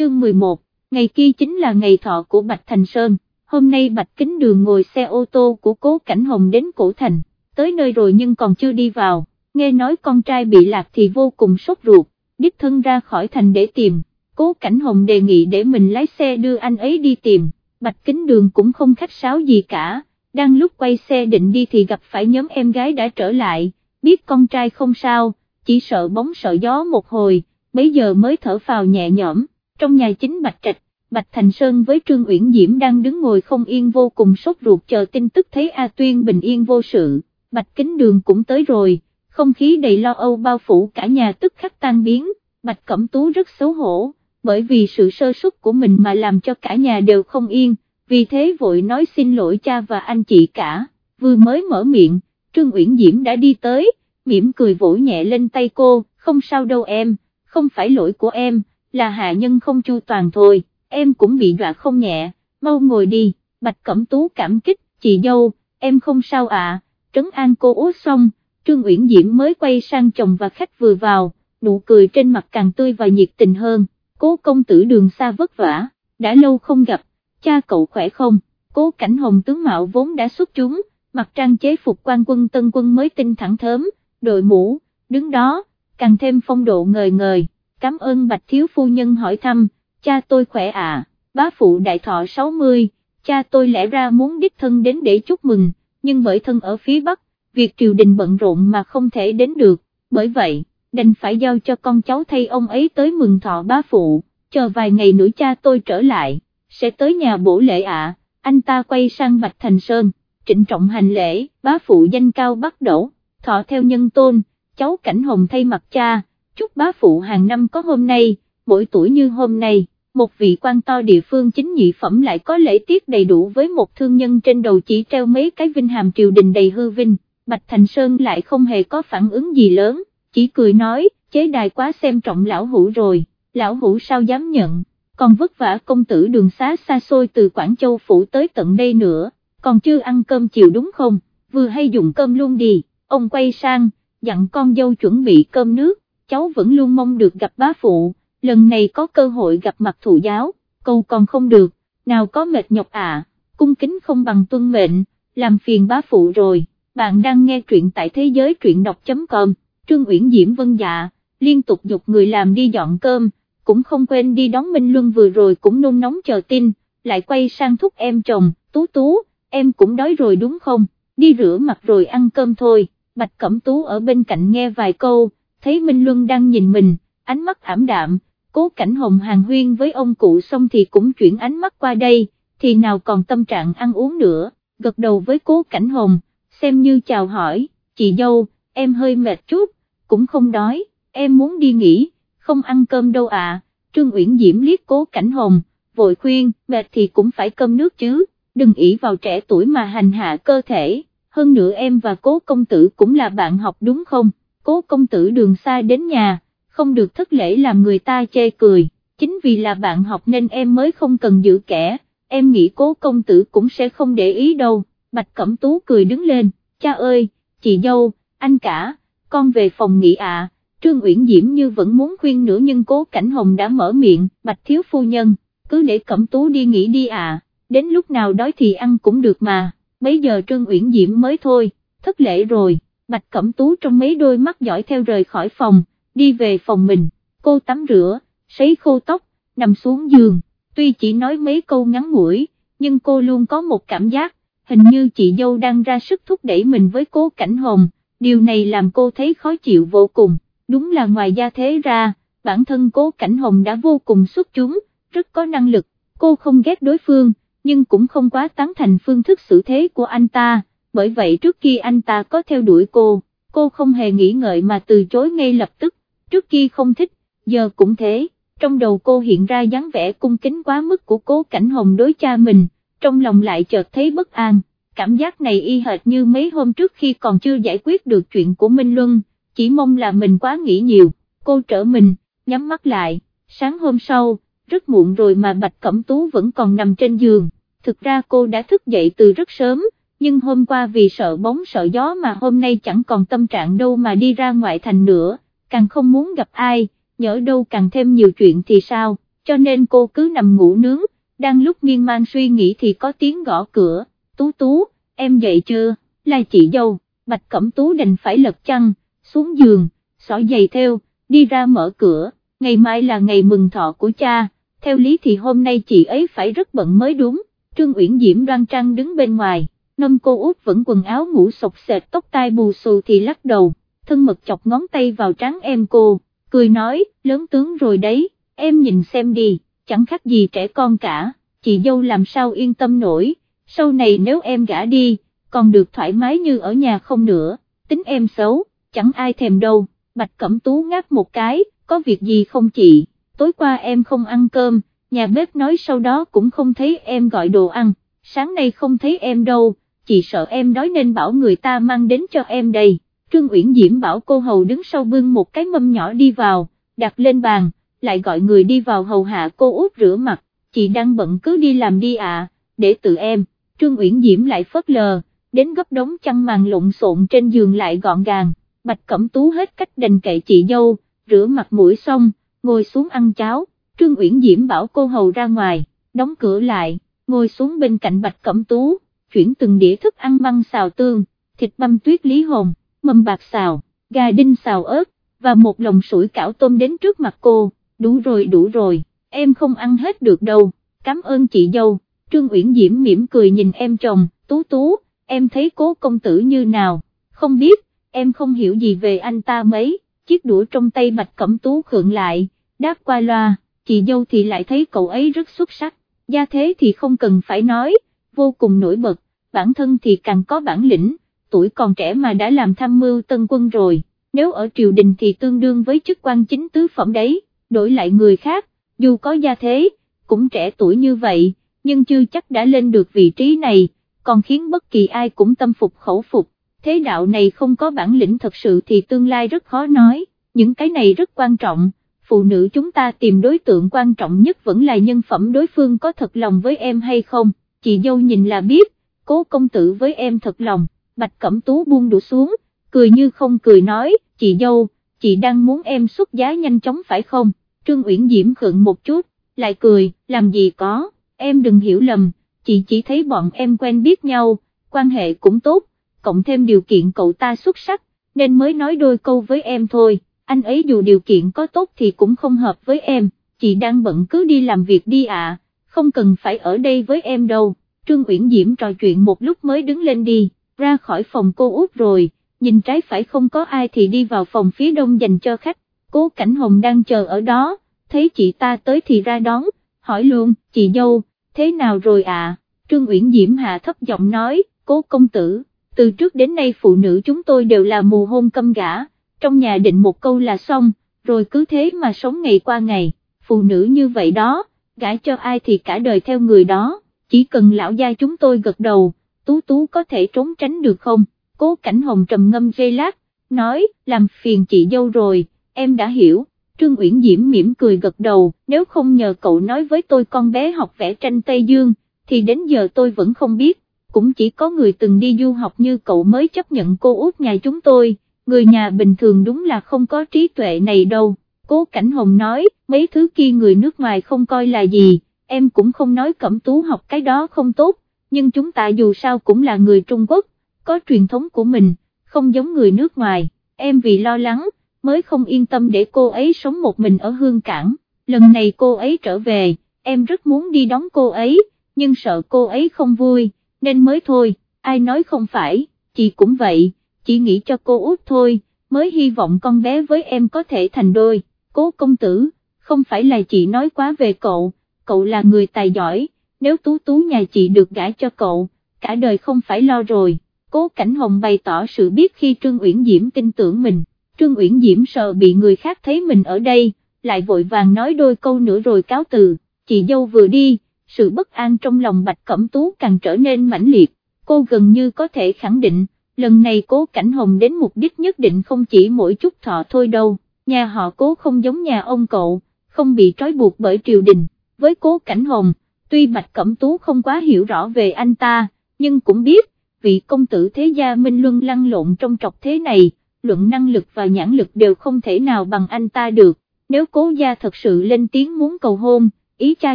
chương 11, ngày kia chính là ngày thọ của Bạch Thành Sơn, hôm nay Bạch Kính Đường ngồi xe ô tô của Cố Cảnh Hồng đến Cổ Thành, tới nơi rồi nhưng còn chưa đi vào, nghe nói con trai bị lạc thì vô cùng sốt ruột, đích thân ra khỏi thành để tìm, Cố Cảnh Hồng đề nghị để mình lái xe đưa anh ấy đi tìm, Bạch Kính Đường cũng không khách sáo gì cả, đang lúc quay xe định đi thì gặp phải nhóm em gái đã trở lại, biết con trai không sao, chỉ sợ bóng sợ gió một hồi, bấy giờ mới thở phào nhẹ nhõm, trong nhà chính Bạch Trạch, Bạch Thành Sơn với Trương Uyển Diễm đang đứng ngồi không yên vô cùng sốt ruột chờ tin tức thấy A Tuyên bình yên vô sự, Bạch Kính Đường cũng tới rồi, không khí đầy lo âu bao phủ cả nhà tức khắc tan biến, Bạch Cẩm Tú rất xấu hổ, bởi vì sự sơ suất của mình mà làm cho cả nhà đều không yên, vì thế vội nói xin lỗi cha và anh chị cả, vừa mới mở miệng, Trương Uyển Diễm đã đi tới, mỉm cười vỗ nhẹ lên tay cô, không sao đâu em, không phải lỗi của em, là hạ nhân không chu toàn thôi, em cũng bị đọa không nhẹ, mau ngồi đi, Bạch Cẩm Tú cảm kích, chị dâu, em không sao ạ, trấn an cô út xong, Trương Uyển Diễm mới quay sang chồng và khách vừa vào, nụ cười trên mặt càng tươi và nhiệt tình hơn, cố công tử đường xa vất vả, đã lâu không gặp, cha cậu khỏe không, cố cảnh hồng tướng mạo vốn đã xuất chúng, mặt trang chế phục quan quân tân quân mới tinh thẳng thớm, đội mũ, đứng đó, càng thêm phong độ ngời ngời, cảm ơn bạch thiếu phu nhân hỏi thăm, cha tôi khỏe à, bá phụ đại thọ 60, cha tôi lẽ ra muốn đích thân đến để chúc mừng, nhưng bởi thân ở phía Bắc, việc triều đình bận rộn mà không thể đến được, bởi vậy, đành phải giao cho con cháu thay ông ấy tới mừng thọ bá phụ, chờ vài ngày nữa cha tôi trở lại, sẽ tới nhà bổ lễ ạ, anh ta quay sang Bạch Thành Sơn, trịnh trọng hành lễ, bá phụ danh cao bắt đổ, thọ theo nhân tôn, cháu cảnh hồng thay mặt cha, chúc bá phụ hàng năm có hôm nay, mỗi tuổi như hôm nay, một vị quan to địa phương chính nhị phẩm lại có lễ tiết đầy đủ với một thương nhân trên đầu chỉ treo mấy cái vinh hàm triều đình đầy hư vinh, Bạch Thành Sơn lại không hề có phản ứng gì lớn, chỉ cười nói, chế đài quá xem trọng lão hủ rồi, lão hủ sao dám nhận, còn vất vả công tử đường xá xa xôi từ Quảng Châu Phủ tới tận đây nữa, còn chưa ăn cơm chiều đúng không, vừa hay dùng cơm luôn đi, ông quay sang, dặn con dâu chuẩn bị cơm nước, cháu vẫn luôn mong được gặp bá phụ, lần này có cơ hội gặp mặt thụ giáo, câu còn không được, nào có mệt nhọc à, cung kính không bằng tuân mệnh, làm phiền bá phụ rồi, bạn đang nghe truyện tại thế giới truyện đọc.com, Trương Uyển Diễm vân dạ, liên tục dục người làm đi dọn cơm, cũng không quên đi đón Minh Luân vừa rồi cũng nôn nóng chờ tin, lại quay sang thúc em chồng, tú tú, em cũng đói rồi đúng không, đi rửa mặt rồi ăn cơm thôi, Bạch Cẩm Tú ở bên cạnh nghe vài câu, thấy Minh Luân đang nhìn mình, ánh mắt ảm đạm, cố cảnh hồng hàng huyên với ông cụ xong thì cũng chuyển ánh mắt qua đây, thì nào còn tâm trạng ăn uống nữa, gật đầu với cố cảnh hồng, xem như chào hỏi, chị dâu, em hơi mệt chút, cũng không đói, em muốn đi nghỉ, không ăn cơm đâu à, Trương Uyển Diễm liếc cố cảnh hồng, vội khuyên, mệt thì cũng phải cơm nước chứ, đừng ỷ vào trẻ tuổi mà hành hạ cơ thể, hơn nữa em và cố công tử cũng là bạn học đúng không, cố công tử đường xa đến nhà, không được thất lễ làm người ta chê cười, chính vì là bạn học nên em mới không cần giữ kẻ, em nghĩ cố công tử cũng sẽ không để ý đâu, Bạch Cẩm Tú cười đứng lên, cha ơi, chị dâu, anh cả, con về phòng nghỉ ạ. Trương Uyển Diễm như vẫn muốn khuyên nữa nhưng cố Cảnh Hồng đã mở miệng, bạch thiếu phu nhân, cứ để Cẩm Tú đi nghỉ đi à, đến lúc nào đói thì ăn cũng được mà, bây giờ Trương Uyển Diễm mới thôi, thất lễ rồi, bạch Cẩm Tú trong mấy đôi mắt giỏi theo rời khỏi phòng, đi về phòng mình, cô tắm rửa, sấy khô tóc, nằm xuống giường, tuy chỉ nói mấy câu ngắn ngủi, nhưng cô luôn có một cảm giác, hình như chị dâu đang ra sức thúc đẩy mình với cố Cảnh Hồng, điều này làm cô thấy khó chịu vô cùng. Đúng là ngoài gia thế ra, bản thân cố Cảnh Hồng đã vô cùng xuất chúng, rất có năng lực, cô không ghét đối phương, nhưng cũng không quá tán thành phương thức xử thế của anh ta, bởi vậy trước khi anh ta có theo đuổi cô, cô không hề nghĩ ngợi mà từ chối ngay lập tức, trước khi không thích, giờ cũng thế, trong đầu cô hiện ra dáng vẻ cung kính quá mức của cố Cảnh Hồng đối cha mình, trong lòng lại chợt thấy bất an, cảm giác này y hệt như mấy hôm trước khi còn chưa giải quyết được chuyện của Minh Luân. Chỉ mong là mình quá nghĩ nhiều, cô trở mình, nhắm mắt lại, sáng hôm sau, rất muộn rồi mà Bạch Cẩm Tú vẫn còn nằm trên giường, thực ra cô đã thức dậy từ rất sớm, nhưng hôm qua vì sợ bóng sợ gió mà hôm nay chẳng còn tâm trạng đâu mà đi ra ngoại thành nữa, càng không muốn gặp ai, nhỡ đâu càng thêm nhiều chuyện thì sao, cho nên cô cứ nằm ngủ nướng, đang lúc miên man suy nghĩ thì có tiếng gõ cửa, tú tú, em dậy chưa, là chị dâu, bạch cẩm tú đành phải lật chăn, xuống giường, xỏ giày theo, đi ra mở cửa, ngày mai là ngày mừng thọ của cha, theo lý thì hôm nay chị ấy phải rất bận mới đúng, Trương Uyển Diễm đoan trang đứng bên ngoài, nâng cô út vẫn quần áo ngủ sọc sệt tóc tai bù xù thì lắc đầu, thân mật chọc ngón tay vào trán em cô, cười nói, lớn tướng rồi đấy, em nhìn xem đi, chẳng khác gì trẻ con cả, chị dâu làm sao yên tâm nổi, sau này nếu em gả đi, còn được thoải mái như ở nhà không nữa, tính em xấu, chẳng ai thèm đâu, Bạch Cẩm Tú ngáp một cái, có việc gì không chị, tối qua em không ăn cơm, nhà bếp nói sau đó cũng không thấy em gọi đồ ăn, sáng nay không thấy em đâu, chị sợ em đói nên bảo người ta mang đến cho em đây. Trương Uyển Diễm bảo cô hầu đứng sau bưng một cái mâm nhỏ đi vào, đặt lên bàn, lại gọi người đi vào hầu hạ cô út rửa mặt, chị đang bận cứ đi làm đi ạ, để tự em, Trương Uyển Diễm lại phớt lờ, đến gấp đống chăn màn lộn xộn trên giường lại gọn gàng, Bạch Cẩm Tú hết cách đành kệ chị dâu, rửa mặt mũi xong, ngồi xuống ăn cháo, Trương Uyển Diễm bảo cô hầu ra ngoài, đóng cửa lại, ngồi xuống bên cạnh Bạch Cẩm Tú, chuyển từng đĩa thức ăn măng xào tương, thịt băm tuyết lý hồn, mâm bạc xào, gà đinh xào ớt, và một lồng sủi cảo tôm đến trước mặt cô, đủ rồi đủ rồi, em không ăn hết được đâu, cảm ơn chị dâu, Trương Uyển Diễm mỉm cười nhìn em chồng, tú tú, em thấy cố công tử như nào, không biết, em không hiểu gì về anh ta mấy, chiếc đũa trong tay Bạch Cẩm Tú khượng lại, đáp qua loa, chị dâu thì lại thấy cậu ấy rất xuất sắc, gia thế thì không cần phải nói, vô cùng nổi bật, bản thân thì càng có bản lĩnh, tuổi còn trẻ mà đã làm tham mưu tân quân rồi, nếu ở triều đình thì tương đương với chức quan chính tứ phẩm đấy, đổi lại người khác, dù có gia thế, cũng trẻ tuổi như vậy, nhưng chưa chắc đã lên được vị trí này, còn khiến bất kỳ ai cũng tâm phục khẩu phục, thế đạo này không có bản lĩnh thật sự thì tương lai rất khó nói, những cái này rất quan trọng phụ nữ chúng ta tìm đối tượng quan trọng nhất vẫn là nhân phẩm đối phương có thật lòng với em hay không, chị dâu nhìn là biết, cố công tử với em thật lòng, bạch cẩm tú buông đũa xuống, cười như không cười nói, chị dâu, chị đang muốn em xuất giá nhanh chóng phải không, Trương Uyển Diễm khựng một chút, lại cười, làm gì có, em đừng hiểu lầm, chị chỉ thấy bọn em quen biết nhau, quan hệ cũng tốt, cộng thêm điều kiện cậu ta xuất sắc, nên mới nói đôi câu với em thôi anh ấy dù điều kiện có tốt thì cũng không hợp với em, chị đang bận cứ đi làm việc đi ạ, không cần phải ở đây với em đâu, Trương Uyển Diễm trò chuyện một lúc mới đứng lên đi, ra khỏi phòng cô út rồi, nhìn trái phải không có ai thì đi vào phòng phía đông dành cho khách, cố Cảnh Hồng đang chờ ở đó, thấy chị ta tới thì ra đón, hỏi luôn, chị dâu, thế nào rồi ạ, Trương Uyển Diễm hạ thấp giọng nói, cố công tử, từ trước đến nay phụ nữ chúng tôi đều là mù hôn câm gã trong nhà định một câu là xong, rồi cứ thế mà sống ngày qua ngày, phụ nữ như vậy đó, gãi cho ai thì cả đời theo người đó, chỉ cần lão gia chúng tôi gật đầu, tú tú có thể trốn tránh được không, cố cảnh hồng trầm ngâm dây lát, nói, làm phiền chị dâu rồi, em đã hiểu. Trương Uyển Diễm mỉm cười gật đầu, nếu không nhờ cậu nói với tôi con bé học vẽ tranh Tây Dương, thì đến giờ tôi vẫn không biết, cũng chỉ có người từng đi du học như cậu mới chấp nhận cô út nhà chúng tôi, người nhà bình thường đúng là không có trí tuệ này đâu, cố Cảnh Hồng nói, mấy thứ kia người nước ngoài không coi là gì, em cũng không nói cẩm tú học cái đó không tốt, nhưng chúng ta dù sao cũng là người Trung Quốc, có truyền thống của mình, không giống người nước ngoài, em vì lo lắng, mới không yên tâm để cô ấy sống một mình ở hương cảng, lần này cô ấy trở về, em rất muốn đi đón cô ấy, nhưng sợ cô ấy không vui, nên mới thôi, ai nói không phải, chị cũng vậy chỉ nghĩ cho cô út thôi, mới hy vọng con bé với em có thể thành đôi, cố công tử, không phải là chị nói quá về cậu, cậu là người tài giỏi, nếu tú tú nhà chị được gả cho cậu, cả đời không phải lo rồi, cố cảnh hồng bày tỏ sự biết khi Trương Uyển Diễm tin tưởng mình, Trương Uyển Diễm sợ bị người khác thấy mình ở đây, lại vội vàng nói đôi câu nữa rồi cáo từ, chị dâu vừa đi, sự bất an trong lòng Bạch Cẩm Tú càng trở nên mãnh liệt, cô gần như có thể khẳng định, lần này cố cảnh hồng đến mục đích nhất định không chỉ mỗi chút thọ thôi đâu, nhà họ cố không giống nhà ông cậu, không bị trói buộc bởi triều đình, với cố cảnh hồng, tuy Bạch Cẩm Tú không quá hiểu rõ về anh ta, nhưng cũng biết, vị công tử thế gia Minh Luân lăn lộn trong trọc thế này, luận năng lực và nhãn lực đều không thể nào bằng anh ta được, nếu cố gia thật sự lên tiếng muốn cầu hôn, ý cha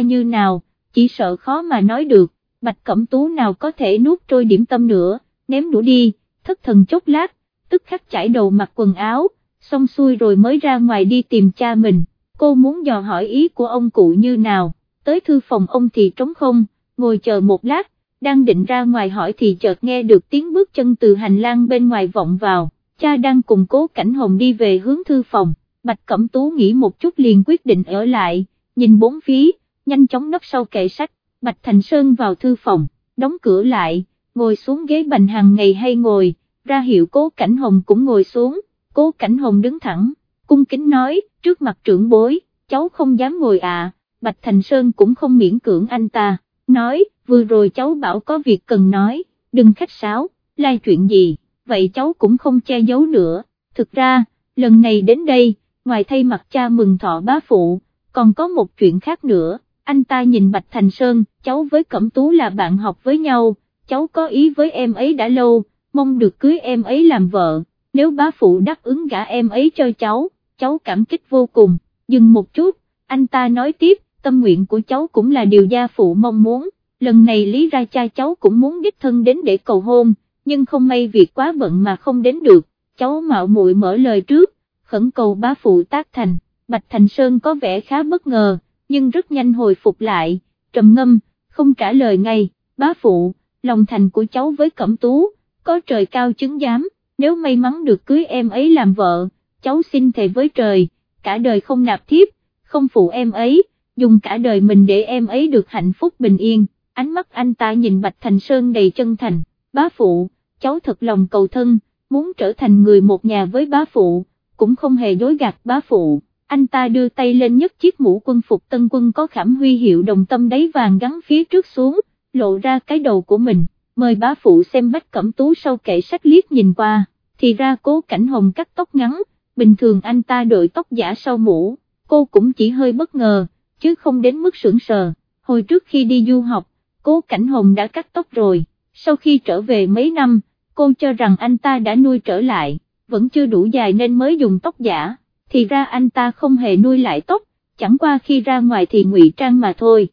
như nào, chỉ sợ khó mà nói được, bạch cẩm tú nào có thể nuốt trôi điểm tâm nữa, ném đũa đi, thất thần chốc lát, tức khắc chải đầu mặc quần áo, xong xuôi rồi mới ra ngoài đi tìm cha mình, cô muốn dò hỏi ý của ông cụ như nào, tới thư phòng ông thì trống không, ngồi chờ một lát, đang định ra ngoài hỏi thì chợt nghe được tiếng bước chân từ hành lang bên ngoài vọng vào, cha đang cùng cố cảnh hồng đi về hướng thư phòng, Bạch Cẩm Tú nghĩ một chút liền quyết định ở lại, nhìn bốn phía, nhanh chóng nấp sau kệ sách, Bạch Thành Sơn vào thư phòng, đóng cửa lại, ngồi xuống ghế bành hàng ngày hay ngồi, ra hiệu cố cảnh hồng cũng ngồi xuống, cố cảnh hồng đứng thẳng, cung kính nói, trước mặt trưởng bối, cháu không dám ngồi à, Bạch Thành Sơn cũng không miễn cưỡng anh ta, nói, vừa rồi cháu bảo có việc cần nói, đừng khách sáo, lai chuyện gì, vậy cháu cũng không che giấu nữa, thực ra, lần này đến đây, ngoài thay mặt cha mừng thọ bá phụ, còn có một chuyện khác nữa, anh ta nhìn Bạch Thành Sơn, cháu với Cẩm Tú là bạn học với nhau, cháu có ý với em ấy đã lâu, mong được cưới em ấy làm vợ, nếu bá phụ đáp ứng gả em ấy cho cháu, cháu cảm kích vô cùng, dừng một chút, anh ta nói tiếp, tâm nguyện của cháu cũng là điều gia phụ mong muốn, lần này lý ra cha cháu cũng muốn đích thân đến để cầu hôn, nhưng không may việc quá bận mà không đến được, cháu mạo muội mở lời trước, khẩn cầu bá phụ tác thành, Bạch Thành Sơn có vẻ khá bất ngờ, nhưng rất nhanh hồi phục lại, trầm ngâm, không trả lời ngay, bá phụ, lòng thành của cháu với Cẩm Tú, có trời cao chứng giám, nếu may mắn được cưới em ấy làm vợ, cháu xin thề với trời, cả đời không nạp thiếp, không phụ em ấy, dùng cả đời mình để em ấy được hạnh phúc bình yên, ánh mắt anh ta nhìn Bạch Thành Sơn đầy chân thành, bá phụ, cháu thật lòng cầu thân, muốn trở thành người một nhà với bá phụ cũng không hề dối gạt bá phụ, anh ta đưa tay lên nhấc chiếc mũ quân phục tân quân có khảm huy hiệu đồng tâm đáy vàng gắn phía trước xuống, lộ ra cái đầu của mình, mời bá phụ xem bách cẩm tú sau kệ sách liếc nhìn qua, thì ra cố cảnh hồng cắt tóc ngắn, bình thường anh ta đội tóc giả sau mũ, cô cũng chỉ hơi bất ngờ, chứ không đến mức sững sờ, hồi trước khi đi du học, cố cảnh hồng đã cắt tóc rồi, sau khi trở về mấy năm, cô cho rằng anh ta đã nuôi trở lại vẫn chưa đủ dài nên mới dùng tóc giả, thì ra anh ta không hề nuôi lại tóc, chẳng qua khi ra ngoài thì ngụy trang mà thôi.